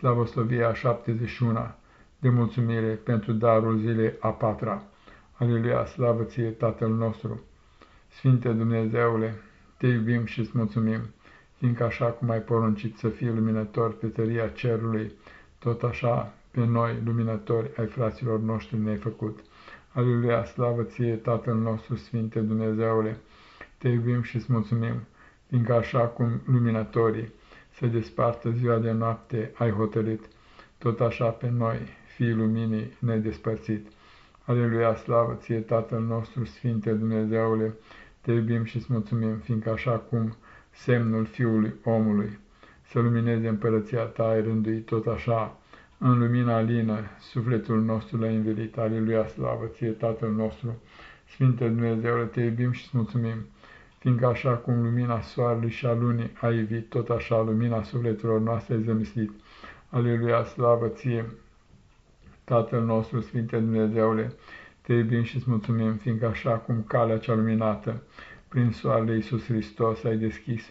Slavoslovia a 71 de mulțumire pentru darul zilei a patra. Aleluia, slavă ție, Tatăl nostru! Sfinte Dumnezeule, te iubim și îți mulțumim, fiindcă așa cum ai poruncit să fii luminător pe tăria cerului, tot așa pe noi, luminători ai fraților noștri, ne-ai făcut. Aleluia, slavă ție, Tatăl nostru, Sfinte Dumnezeule, te iubim și îți mulțumim, fiindcă așa cum luminătorii se despartă ziua de noapte, ai hotărât, tot așa pe noi, fii luminii nedespărțit. Aleluia, slavă ție, Tatăl nostru, Sfinte Dumnezeule, te iubim și îți mulțumim, fiindcă așa cum semnul Fiului omului să lumineze împărăția ta, ai rânduit tot așa, în lumina lină, sufletul nostru l-a învelit. Aleluia, slavă ție, Tatăl nostru, Sfinte Dumnezeule, te iubim și îți mulțumim, fiindcă așa cum lumina soarelui și a lunii a ivit, tot așa lumina sufletelor noastre ai zămislit. Aleluia, slavă ție, Tatăl nostru, Sfinte Dumnezeule, te iubim și îți mulțumim, fiindcă așa cum calea cea luminată prin soarele Iisus Hristos ai deschis,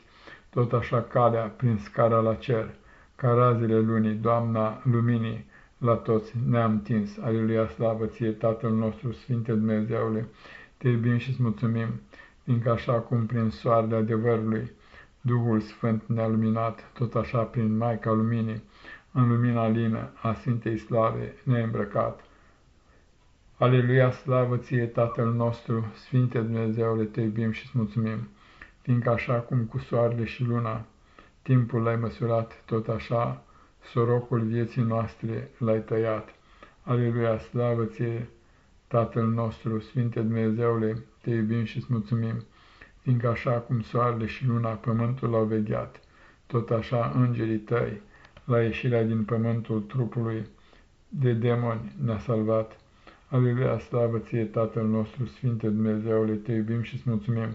tot așa calea prin scara la cer, ca razele lunii, Doamna luminii, la toți ne-am întins. Aleluia, slavă ție, Tatăl nostru, Sfinte Dumnezeule, te iubim și îți mulțumim, fiindcă așa cum prin soarele adevărului Duhul Sfânt ne-a luminat, tot așa prin Maica Luminii, în lumina lină a Sfintei Slave ne-a îmbrăcat. Aleluia, slavă ție, Tatăl nostru, Sfinte Dumnezeule, te iubim și îți mulțumim, fiindcă așa cum cu soarele și luna timpul l-ai măsurat, tot așa sorocul vieții noastre l-ai tăiat. Aleluia, slavă ție, Tatăl nostru, Sfinte Dumnezeule, te iubim și îți mulțumim, fiindcă așa cum soarele și luna pământul l-au vegheat, tot așa îngerii tăi, la ieșirea din pământul trupului de demoni ne-a salvat. Aleluia, slavă ție, Tatăl nostru, Sfinte Dumnezeule, te iubim și îți mulțumim,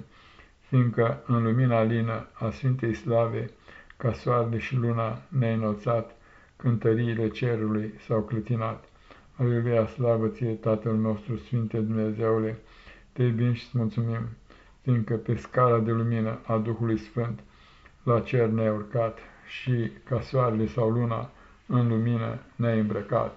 fiindcă în lumina lină a Sfintei Slave, ca soarele și luna ne-ai înălțat, cântăriile cerului s-au clătinat. Aleluia, slavă ție, Tatăl nostru, Sfinte Dumnezeule, te iubim și îți mulțumim, fiindcă pe scara de lumină a Duhului Sfânt la cer ne-ai urcat și ca soarele sau luna în lumină ne-ai îmbrăcat.